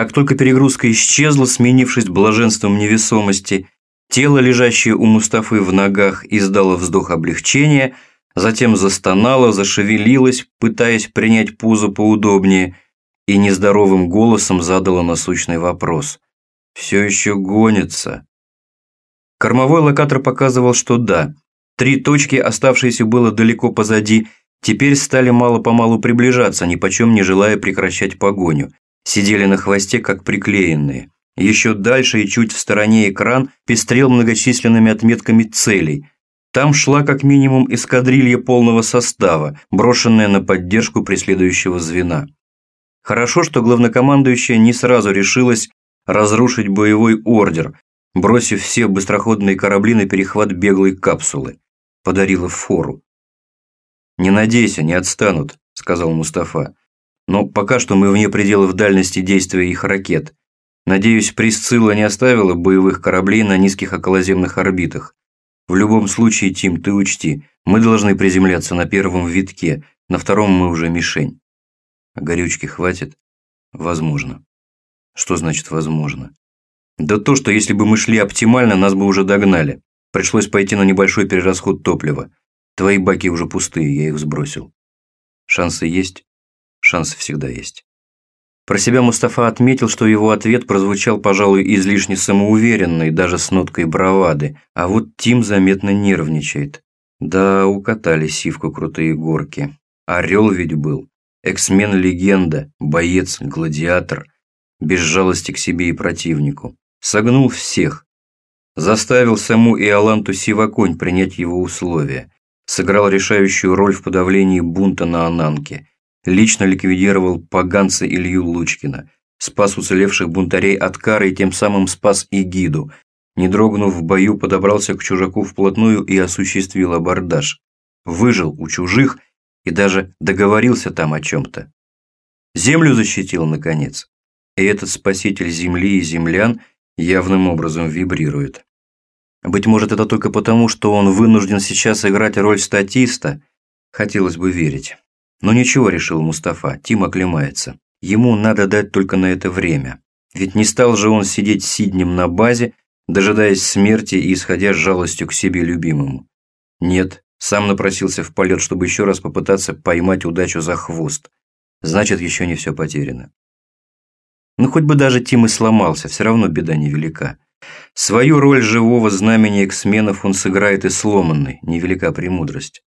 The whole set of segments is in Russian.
Как только перегрузка исчезла, сменившись блаженством невесомости, тело, лежащее у Мустафы в ногах, издало вздох облегчения, затем застонало, зашевелилось, пытаясь принять пузо поудобнее, и нездоровым голосом задало насущный вопрос. «Все еще гонится?» Кормовой локатор показывал, что да. Три точки, оставшиеся было далеко позади, теперь стали мало-помалу приближаться, ни почем не желая прекращать погоню. Сидели на хвосте, как приклеенные. Еще дальше и чуть в стороне экран пестрел многочисленными отметками целей. Там шла как минимум эскадрилья полного состава, брошенная на поддержку преследующего звена. Хорошо, что главнокомандующая не сразу решилась разрушить боевой ордер, бросив все быстроходные корабли на перехват беглой капсулы. Подарила фору. «Не надейся, не отстанут», – сказал Мустафа. «Но пока что мы вне пределов дальности действия их ракет. Надеюсь, Присцилла не оставила боевых кораблей на низких околоземных орбитах. В любом случае, Тим, ты учти, мы должны приземляться на первом витке, на втором мы уже мишень. А горючки хватит? Возможно. Что значит возможно? Да то, что если бы мы шли оптимально, нас бы уже догнали. Пришлось пойти на небольшой перерасход топлива. Твои баки уже пустые, я их сбросил. Шансы есть? Шансы всегда есть. Про себя Мустафа отметил, что его ответ прозвучал, пожалуй, излишне самоуверенно и даже с ноткой бравады, а вот Тим заметно нервничает. Да, укатали сивку крутые горки. Орел ведь был. Эксмен-легенда, боец, гладиатор. Без жалости к себе и противнику. Согнул всех. Заставил саму Иоланту Сиваконь принять его условия. Сыграл решающую роль в подавлении бунта на Ананке. Лично ликвидировал поганца Илью Лучкина. Спас уцелевших бунтарей от кары и тем самым спас и гиду. Не дрогнув в бою, подобрался к чужаку вплотную и осуществил абордаж. Выжил у чужих и даже договорился там о чем-то. Землю защитил, наконец. И этот спаситель земли и землян явным образом вибрирует. Быть может, это только потому, что он вынужден сейчас играть роль статиста, хотелось бы верить. Но ничего, решил Мустафа, Тим оклемается. Ему надо дать только на это время. Ведь не стал же он сидеть сиднем на базе, дожидаясь смерти и исходя с жалостью к себе любимому. Нет, сам напросился в полет, чтобы еще раз попытаться поймать удачу за хвост. Значит, еще не все потеряно. Но ну, хоть бы даже Тим и сломался, все равно беда невелика. Свою роль живого знамени эксменов он сыграет и сломанный, невелика премудрость.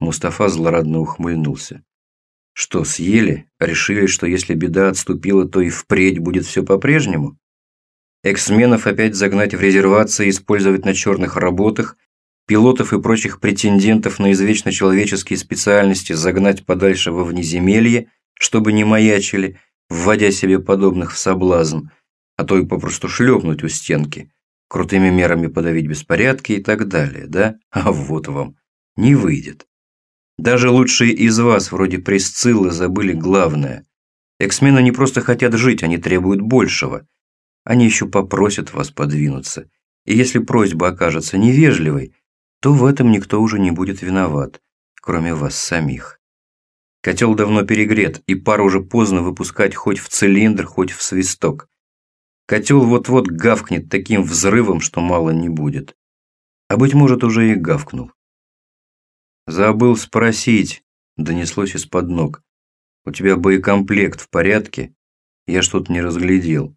Мустафа злорадно ухмыльнулся. Что, съели? Решили, что если беда отступила, то и впредь будет все по-прежнему? Эксменов опять загнать в резервации использовать на черных работах, пилотов и прочих претендентов на извечно человеческие специальности загнать подальше во внеземелье, чтобы не маячили – вводя себе подобных в соблазн, а то и попросту шлепнуть у стенки, крутыми мерами подавить беспорядки и так далее, да? А вот вам. Не выйдет. Даже лучшие из вас, вроде Пресциллы, забыли главное. Эксмены не просто хотят жить, они требуют большего. Они еще попросят вас подвинуться. И если просьба окажется невежливой, то в этом никто уже не будет виноват, кроме вас самих. Котел давно перегрет, и пар уже поздно выпускать хоть в цилиндр, хоть в свисток. Котел вот-вот гавкнет таким взрывом, что мало не будет. А быть может, уже и гавкнул. «Забыл спросить», — донеслось из-под ног. «У тебя боекомплект в порядке? Я что-то не разглядел».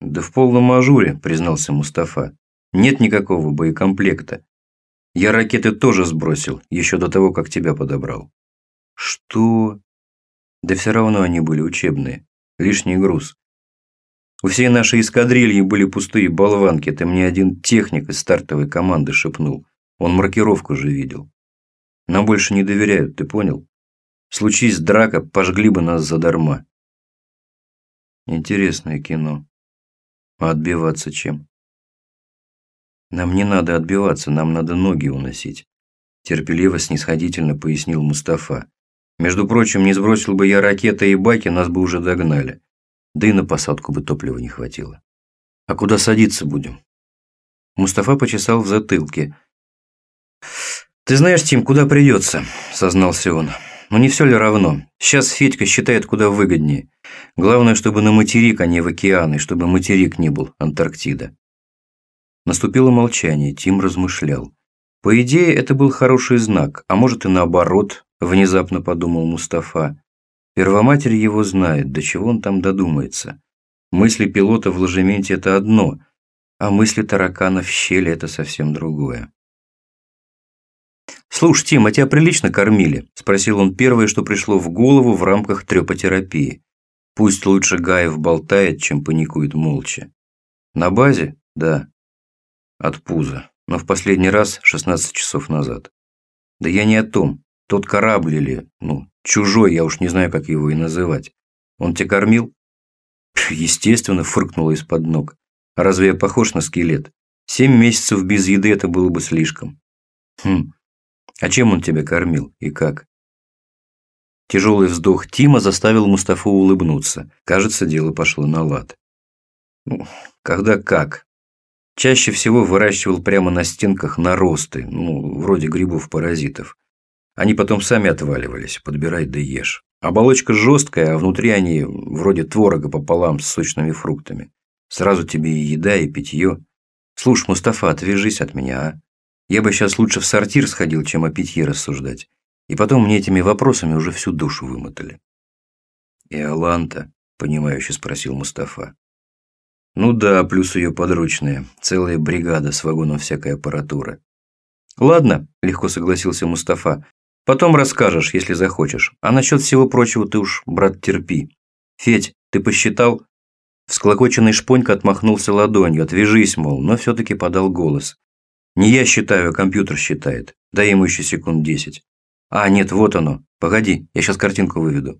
«Да в полном ажуре», — признался Мустафа. «Нет никакого боекомплекта. Я ракеты тоже сбросил, еще до того, как тебя подобрал». Что? Да все равно они были учебные. Лишний груз. У всей нашей эскадрильи были пустые болванки. Это мне один техник из стартовой команды шепнул. Он маркировку же видел. Нам больше не доверяют, ты понял? Случись драка, пожгли бы нас задарма. Интересное кино. А отбиваться чем? Нам не надо отбиваться, нам надо ноги уносить. Терпеливо, снисходительно пояснил Мустафа. Между прочим, не сбросил бы я ракеты и баки, нас бы уже догнали. Да и на посадку бы топлива не хватило. А куда садиться будем? Мустафа почесал в затылке. «Ты знаешь, Тим, куда придется», – сознался он. «Но не все ли равно? Сейчас Федька считает куда выгоднее. Главное, чтобы на материк, а не в океан, и чтобы материк не был Антарктида. Наступило молчание, Тим размышлял. По идее, это был хороший знак, а может и наоборот, внезапно подумал Мустафа. Первоматерь его знает, до чего он там додумается. Мысли пилота в ложементе – это одно, а мысли таракана в щели – это совсем другое. «Слушай, Тим, а тебя прилично кормили?» – спросил он первое, что пришло в голову в рамках трепотерапии. Пусть лучше Гаев болтает, чем паникует молча. На базе? Да. От пуза. Но в последний раз 16 часов назад. Да я не о том. Тот корабль или, ну, чужой, я уж не знаю, как его и называть. Он тебя кормил? Естественно, фыркнуло из-под ног. Разве я похож на скелет? Семь месяцев без еды это было бы слишком. Хм. А чем он тебя кормил и как? Тяжелый вздох Тима заставил Мустафу улыбнуться. Кажется, дело пошло на лад. Ну, когда как. Чаще всего выращивал прямо на стенках наросты, ну, вроде грибов-паразитов. Они потом сами отваливались, подбирай да ешь. Оболочка жесткая, а внутри они вроде творога пополам с сочными фруктами. Сразу тебе и еда, и питье. Слушай, Мустафа, отвяжись от меня, а? Я бы сейчас лучше в сортир сходил, чем о питье рассуждать. И потом мне этими вопросами уже всю душу вымотали. «И Аланта?» – понимающе спросил Мустафа. «Ну да, плюс ее подручные. Целая бригада с вагоном всякой аппаратуры». «Ладно», – легко согласился Мустафа. «Потом расскажешь, если захочешь. А насчет всего прочего ты уж, брат, терпи. Федь, ты посчитал?» Всклокоченный шпонька отмахнулся ладонью. «Отвяжись, мол», но все-таки подал голос. «Не я считаю, а компьютер считает. Дай ему еще секунд десять». А, нет, вот оно. Погоди, я сейчас картинку выведу.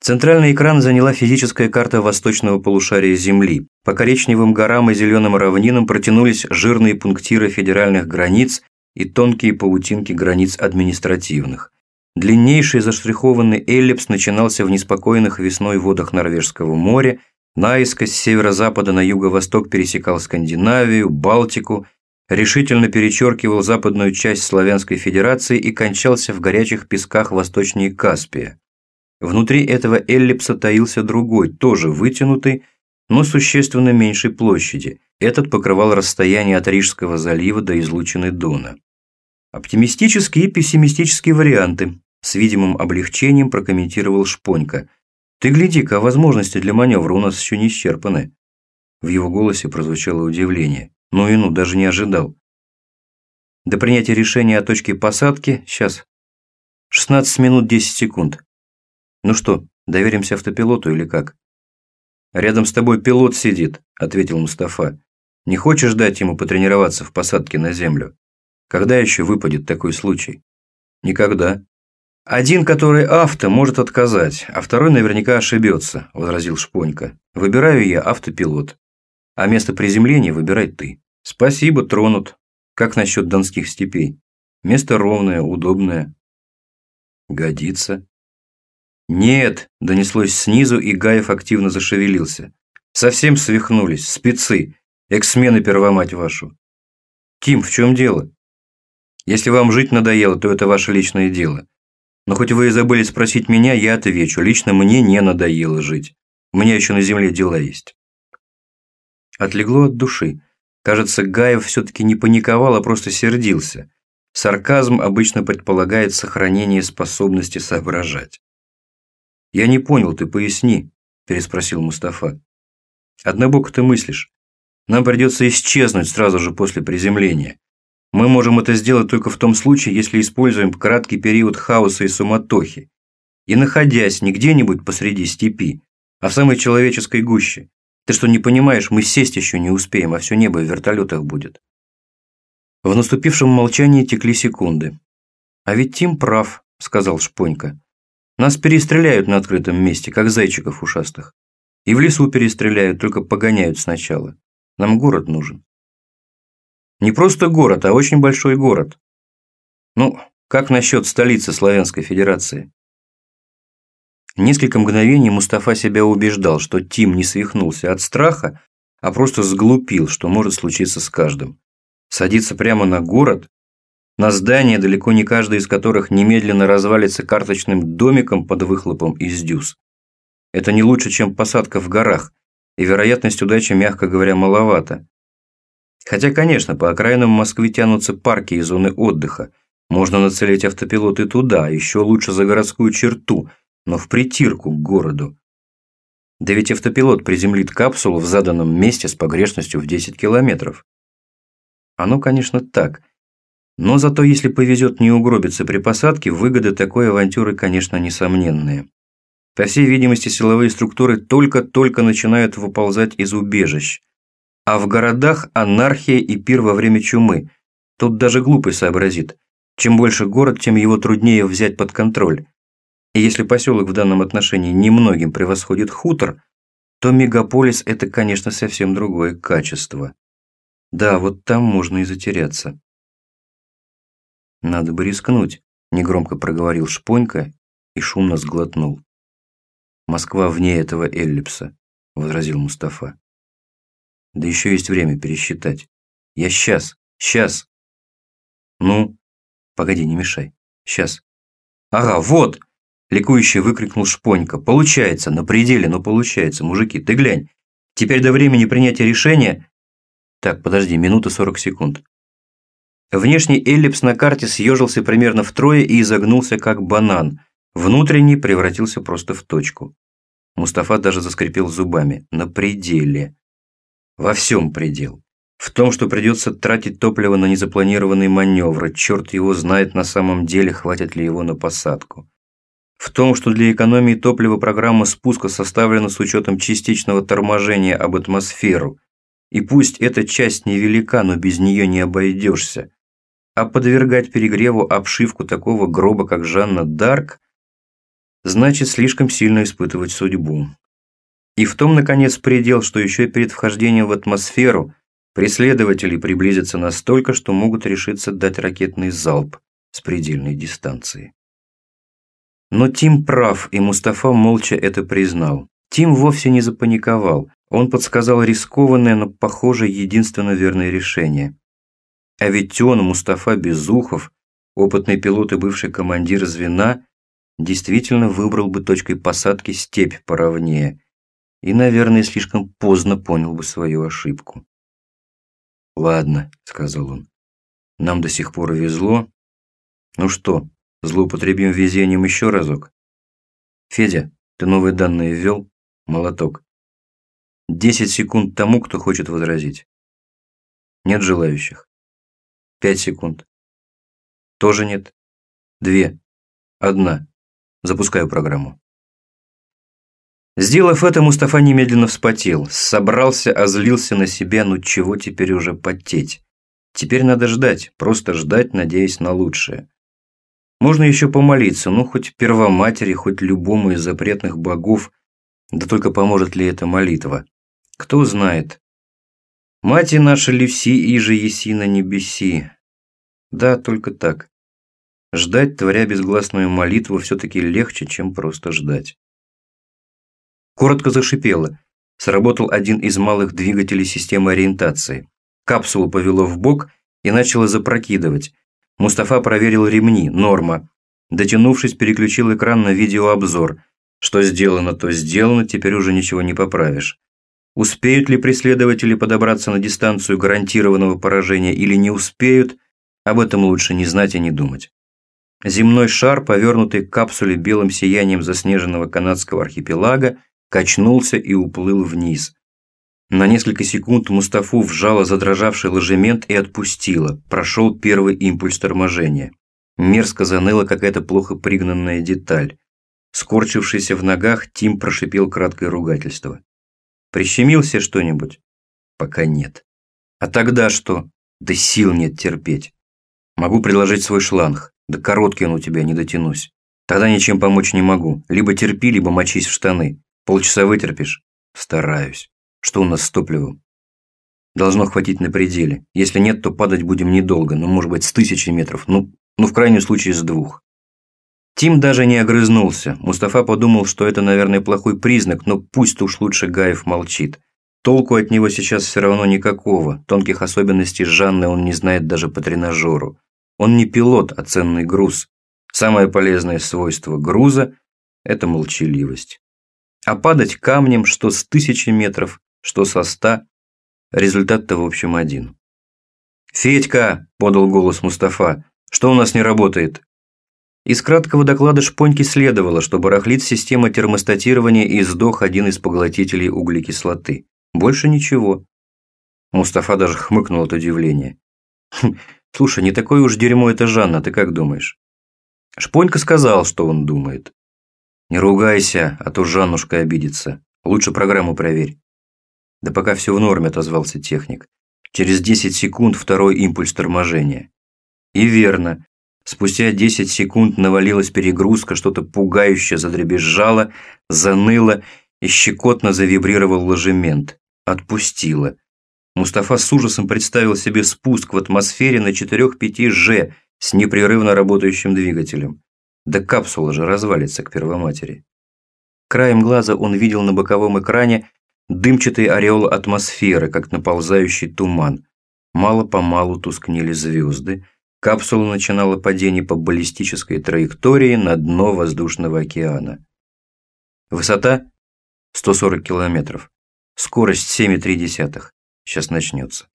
Центральный экран заняла физическая карта восточного полушария Земли. По коричневым горам и зеленым равнинам протянулись жирные пунктиры федеральных границ и тонкие паутинки границ административных. Длиннейший заштрихованный эллипс начинался в неспокойных весной водах Норвежского моря, наискось с северо-запада на юго-восток пересекал Скандинавию, Балтику – решительно перечеркивал западную часть Славянской Федерации и кончался в горячих песках восточнее Каспия. Внутри этого эллипса таился другой, тоже вытянутый, но существенно меньшей площади. Этот покрывал расстояние от Рижского залива до излучины Дона. Оптимистические и пессимистические варианты, с видимым облегчением прокомментировал Шпонька. «Ты гляди-ка, возможности для маневра у нас еще не исчерпаны». В его голосе прозвучало удивление. Ну и ну, даже не ожидал. До принятия решения о точке посадки, сейчас, 16 минут 10 секунд. Ну что, доверимся автопилоту или как? Рядом с тобой пилот сидит, ответил Мустафа. Не хочешь дать ему потренироваться в посадке на землю? Когда еще выпадет такой случай? Никогда. Один, который авто, может отказать, а второй наверняка ошибется, возразил Шпонька. Выбираю я автопилот а место приземления выбирай ты. Спасибо, тронут. Как насчет донских степей? Место ровное, удобное. Годится. Нет, донеслось снизу, и Гаев активно зашевелился. Совсем свихнулись, спецы, эксмены первомать вашу. Тим, в чем дело? Если вам жить надоело, то это ваше личное дело. Но хоть вы и забыли спросить меня, я отвечу. Лично мне не надоело жить. У меня еще на земле дела есть. Отлегло от души. Кажется, Гаев все-таки не паниковал, а просто сердился. Сарказм обычно предполагает сохранение способности соображать. «Я не понял, ты поясни», – переспросил Мустафа. «Однобоко ты мыслишь. Нам придется исчезнуть сразу же после приземления. Мы можем это сделать только в том случае, если используем краткий период хаоса и суматохи. И находясь не где-нибудь посреди степи, а в самой человеческой гуще, ты что, не понимаешь, мы сесть еще не успеем, а все небо в вертолетах будет. В наступившем молчании текли секунды. «А ведь Тим прав», – сказал Шпонька. «Нас перестреляют на открытом месте, как зайчиков ушастых. И в лесу перестреляют, только погоняют сначала. Нам город нужен». «Не просто город, а очень большой город». «Ну, как насчет столицы Славянской Федерации?» Несколько мгновений Мустафа себя убеждал, что Тим не свихнулся от страха, а просто сглупил, что может случиться с каждым. Садиться прямо на город, на здание, далеко не каждое из которых немедленно развалится карточным домиком под выхлопом из дюз. Это не лучше, чем посадка в горах, и вероятность удачи, мягко говоря, маловато. Хотя, конечно, по окраинам Москвы тянутся парки и зоны отдыха. Можно нацелить автопилоты туда, а еще лучше за городскую черту, но в притирку к городу. Да ведь автопилот приземлит капсулу в заданном месте с погрешностью в 10 километров. Оно, конечно, так. Но зато, если повезет не угробиться при посадке, выгоды такой авантюры, конечно, несомненные. По всей видимости, силовые структуры только-только начинают выползать из убежищ. А в городах анархия и пир во время чумы. Тут даже глупый сообразит. Чем больше город, тем его труднее взять под контроль. И если поселок в данном отношении немногим превосходит хутор, то мегаполис – это, конечно, совсем другое качество. Да, вот там можно и затеряться. «Надо бы рискнуть», – негромко проговорил Шпонька и шумно сглотнул. «Москва вне этого эллипса», – возразил Мустафа. «Да еще есть время пересчитать. Я сейчас, сейчас». «Ну?» «Погоди, не мешай. Сейчас». «Ага, вот!» Ликующе выкрикнул Шпонька. «Получается, на пределе, но получается. Мужики, ты глянь. Теперь до времени принятия решения...» Так, подожди, минута 40 секунд. Внешний эллипс на карте съежился примерно втрое и изогнулся как банан. Внутренний превратился просто в точку. Мустафа даже заскрипел зубами. На пределе. Во всем предел. В том, что придется тратить топливо на незапланированные маневры, черт его знает на самом деле, хватит ли его на посадку в том, что для экономии топлива программа спуска составлена с учетом частичного торможения об атмосферу. И пусть эта часть невелика, но без нее не обойдешься. А подвергать перегреву обшивку такого гроба, как Жанна Дарк, значит слишком сильно испытывать судьбу. И в том, наконец, предел, что еще перед вхождением в атмосферу преследователи приблизятся настолько, что могут решиться дать ракетный залп с предельной дистанции. Но Тим прав, и Мустафа молча это признал. Тим вовсе не запаниковал. Он подсказал рискованное, но, похоже, единственно верное решение. А ведь он, Мустафа Безухов, опытный пилот и бывший командир звена, действительно выбрал бы точкой посадки степь поровнее и, наверное, слишком поздно понял бы свою ошибку. «Ладно», — сказал он, — «нам до сих пор везло. Ну что, Злоупотребим везением еще разок. Федя, ты новые данные ввел? Молоток. Десять секунд тому, кто хочет возразить. Нет желающих. Пять секунд. Тоже нет. Две. Одна. Запускаю программу. Сделав это, Мустафа немедленно вспотел. Собрался, озлился на себя, ну чего теперь уже потеть. Теперь надо ждать, просто ждать, надеясь на лучшее. Можно еще помолиться, ну, хоть Первоматери, хоть любому из запретных богов, да только поможет ли эта молитва? Кто знает. Мати наша Левси, иже еси на небеси. Да, только так. Ждать, творя безгласную молитву, все-таки легче, чем просто ждать. Коротко зашипело. Сработал один из малых двигателей системы ориентации. Капсулу повело в бок и начало запрокидывать. Мустафа проверил ремни, норма. Дотянувшись, переключил экран на видеообзор. Что сделано, то сделано, теперь уже ничего не поправишь. Успеют ли преследователи подобраться на дистанцию гарантированного поражения или не успеют, об этом лучше не знать и не думать. Земной шар, повернутый к капсуле белым сиянием заснеженного канадского архипелага, качнулся и уплыл вниз. На несколько секунд Мустафу вжала задрожавший ложемент и отпустила. Прошел первый импульс торможения. Мерзко заныла какая-то плохо пригнанная деталь. Скорчившийся в ногах, Тим прошипел краткое ругательство. «Прищемился что-нибудь?» «Пока нет». «А тогда что?» «Да сил нет терпеть. Могу предложить свой шланг. Да короткий он у тебя, не дотянусь. Тогда ничем помочь не могу. Либо терпи, либо мочись в штаны. Полчаса вытерпишь?» «Стараюсь». Что у нас с топливом? Должно хватить на пределе. Если нет, то падать будем недолго, но может быть с тысячи метров, ну, ну в крайнем случае с двух. Тим даже не огрызнулся. Мустафа подумал, что это, наверное, плохой признак, но пусть уж лучше Гаев молчит. Толку от него сейчас все равно никакого. Тонких особенностей Жанны он не знает даже по тренажеру. Он не пилот, а ценный груз. Самое полезное свойство груза – это молчаливость. А падать камнем, что с тысячи метров, что со ста, результат-то в общем один. «Федька!» – подал голос Мустафа. «Что у нас не работает?» Из краткого доклада Шпоньки следовало, что барахлит система термостатирования и сдох один из поглотителей углекислоты. Больше ничего. Мустафа даже хмыкнул от удивления. «Хм, «Слушай, не такое уж дерьмо это Жанна, ты как думаешь?» Шпонька сказал, что он думает. «Не ругайся, а то Жаннушка обидится. Лучше программу проверь». «Да пока все в норме», – отозвался техник. Через 10 секунд второй импульс торможения. И верно. Спустя 10 секунд навалилась перегрузка, что-то пугающе задребезжало, заныло и щекотно завибрировал ложемент. Отпустило. Мустафа с ужасом представил себе спуск в атмосфере на 4-5 Ж с непрерывно работающим двигателем. Да капсула же развалится к первоматери. Краем глаза он видел на боковом экране дымчатый ореол атмосферы, как наползающий туман. Мало-помалу тускнели звезды. Капсула начинала падение по баллистической траектории на дно воздушного океана. Высота 140 километров. Скорость 7,3. Сейчас начнется.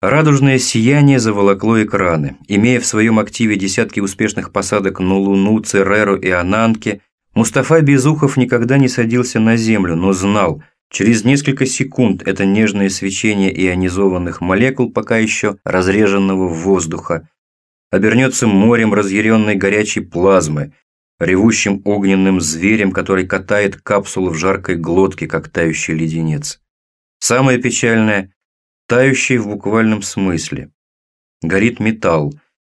Радужное сияние заволокло экраны. Имея в своем активе десятки успешных посадок на Луну, Цереру и Ананке, Мустафа Безухов никогда не садился на Землю, но знал, через несколько секунд это нежное свечение ионизованных молекул, пока еще разреженного воздуха, обернется морем разъяренной горячей плазмы, ревущим огненным зверем, который катает капсулу в жаркой глотке, как тающий леденец. Самое печальное тающий в буквальном смысле. Горит металл.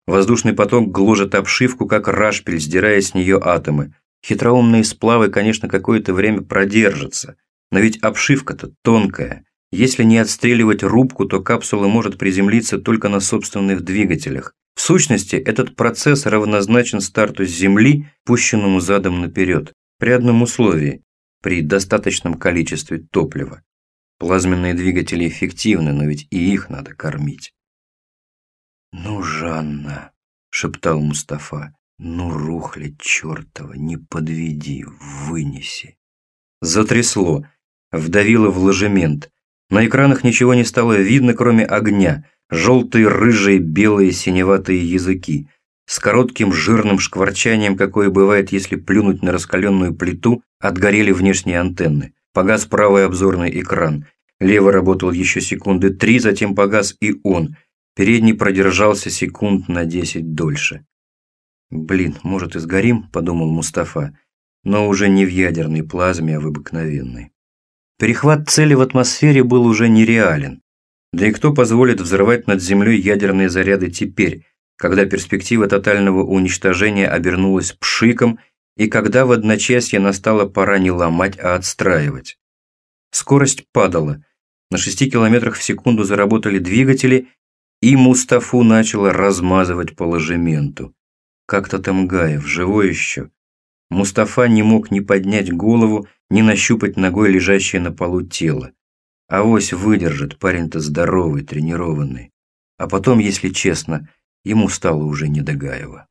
Воздушный поток гложет обшивку, как рашпиль, сдирая с нее атомы. Хитроумные сплавы, конечно, какое-то время продержатся. Но ведь обшивка-то тонкая. Если не отстреливать рубку, то капсула может приземлиться только на собственных двигателях. В сущности, этот процесс равнозначен старту с Земли, пущенному задом наперед, при одном условии – при достаточном количестве топлива. Плазменные двигатели эффективны, но ведь и их надо кормить. «Ну, Жанна», — шептал Мустафа, — «ну, рухля чертова, не подведи, вынеси». Затрясло, вдавило в ложемент. На экранах ничего не стало видно, кроме огня. Желтые, рыжие, белые, синеватые языки. С коротким жирным шкварчанием, какое бывает, если плюнуть на раскаленную плиту, отгорели внешние антенны. Погас правый обзорный экран. Левый работал еще секунды три, затем погас и он. Передний продержался секунд на десять дольше. «Блин, может и сгорим?» – подумал Мустафа. Но уже не в ядерной плазме, а в обыкновенной. Перехват цели в атмосфере был уже нереален. Да и кто позволит взрывать над Землей ядерные заряды теперь, когда перспектива тотального уничтожения обернулась пшиком и когда в одночасье настала пора не ломать, а отстраивать. Скорость падала. На 6 километрах в секунду заработали двигатели, и Мустафу начало размазывать по ложементу. Как-то Тамгаев, живой еще. Мустафа не мог ни поднять голову, ни нащупать ногой лежащее на полу тело. Авось выдержит, парень-то здоровый, тренированный. А потом, если честно, ему стало уже не до Гаева.